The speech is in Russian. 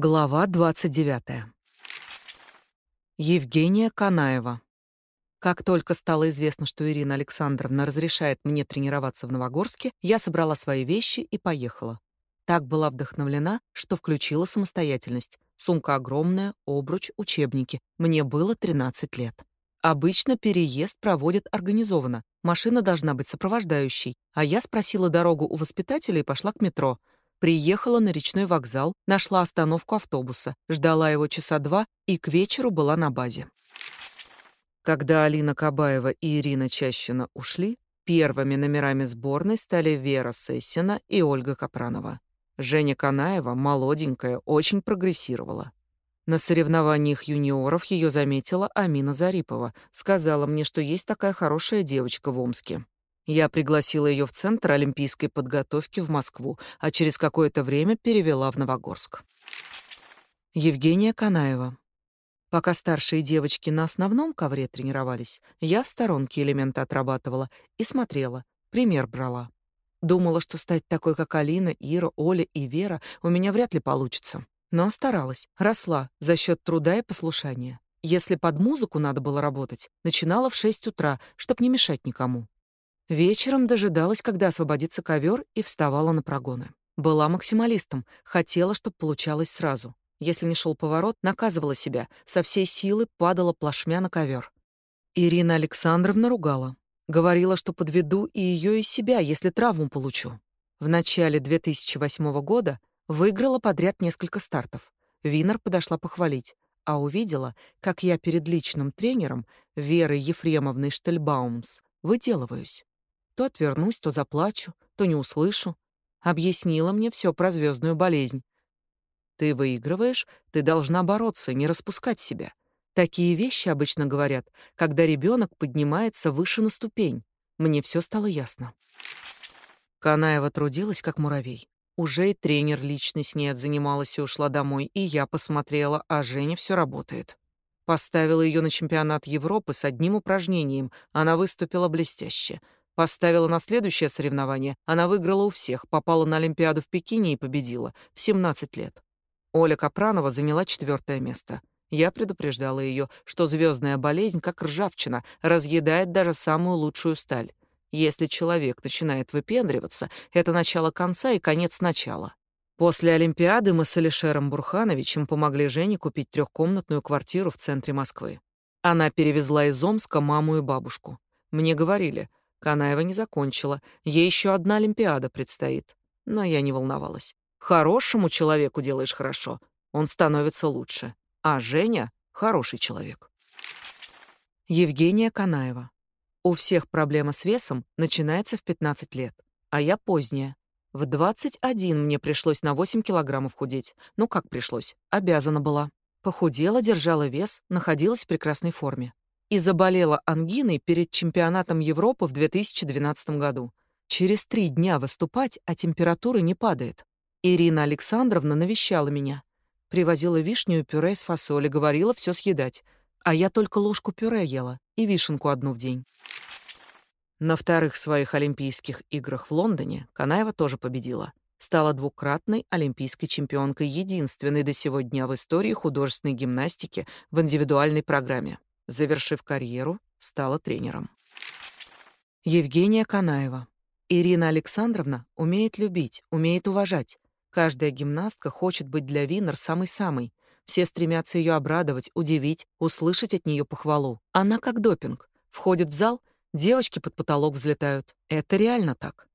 Глава 29. Евгения Канаева. Как только стало известно, что Ирина Александровна разрешает мне тренироваться в Новогорске, я собрала свои вещи и поехала. Так была вдохновлена, что включила самостоятельность. Сумка огромная, обруч, учебники. Мне было 13 лет. Обычно переезд проводят организованно. Машина должна быть сопровождающей. А я спросила дорогу у воспитателя и пошла к метро. Приехала на речной вокзал, нашла остановку автобуса, ждала его часа два и к вечеру была на базе. Когда Алина Кабаева и Ирина Чащина ушли, первыми номерами сборной стали Вера Сессина и Ольга Капранова. Женя Канаева, молоденькая, очень прогрессировала. На соревнованиях юниоров ее заметила Амина Зарипова, сказала мне, что есть такая хорошая девочка в Омске. Я пригласила ее в Центр олимпийской подготовки в Москву, а через какое-то время перевела в Новогорск. Евгения Канаева. Пока старшие девочки на основном ковре тренировались, я в сторонке элементы отрабатывала и смотрела, пример брала. Думала, что стать такой, как Алина, Ира, Оля и Вера, у меня вряд ли получится. Но старалась, росла за счет труда и послушания. Если под музыку надо было работать, начинала в 6 утра, чтоб не мешать никому. Вечером дожидалась, когда освободится ковер, и вставала на прогоны. Была максималистом, хотела, чтобы получалось сразу. Если не шел поворот, наказывала себя, со всей силы падала плашмя на ковер. Ирина Александровна ругала. Говорила, что подведу и ее, и себя, если травму получу. В начале 2008 года выиграла подряд несколько стартов. Винер подошла похвалить, а увидела, как я перед личным тренером Верой Ефремовной Штельбаумс выделываюсь. То отвернусь, то заплачу, то не услышу. Объяснила мне все про звездную болезнь. Ты выигрываешь, ты должна бороться, не распускать себя. Такие вещи обычно говорят, когда ребенок поднимается выше на ступень. Мне все стало ясно. Канаева трудилась, как муравей. Уже и тренер лично с ней отзанималась и ушла домой, и я посмотрела, а Женя все работает. Поставила ее на чемпионат Европы с одним упражнением. Она выступила блестяще — Поставила на следующее соревнование. Она выиграла у всех, попала на Олимпиаду в Пекине и победила в 17 лет. Оля Капранова заняла четвертое место. Я предупреждала ее, что звездная болезнь, как ржавчина, разъедает даже самую лучшую сталь. Если человек начинает выпендриваться, это начало конца и конец начала. После Олимпиады мы с Алишером Бурхановичем помогли Жене купить трехкомнатную квартиру в центре Москвы. Она перевезла из Омска маму и бабушку. Мне говорили, Канаева не закончила, ей еще одна Олимпиада предстоит. Но я не волновалась. Хорошему человеку делаешь хорошо, он становится лучше. А Женя — хороший человек. Евгения Канаева. У всех проблема с весом начинается в 15 лет, а я поздняя. В 21 мне пришлось на 8 килограммов худеть. Ну как пришлось? Обязана была. Похудела, держала вес, находилась в прекрасной форме и заболела ангиной перед чемпионатом Европы в 2012 году. Через три дня выступать, а температура не падает. Ирина Александровна навещала меня. Привозила вишню и пюре из фасоли, говорила все съедать. А я только ложку пюре ела и вишенку одну в день. На вторых своих Олимпийских играх в Лондоне Канаева тоже победила. Стала двукратной олимпийской чемпионкой, единственной до сегодня в истории художественной гимнастики в индивидуальной программе. Завершив карьеру, стала тренером. Евгения Канаева. Ирина Александровна умеет любить, умеет уважать. Каждая гимнастка хочет быть для Винер самой-самой. Все стремятся ее обрадовать, удивить, услышать от нее похвалу. Она как допинг. Входит в зал, девочки под потолок взлетают. Это реально так.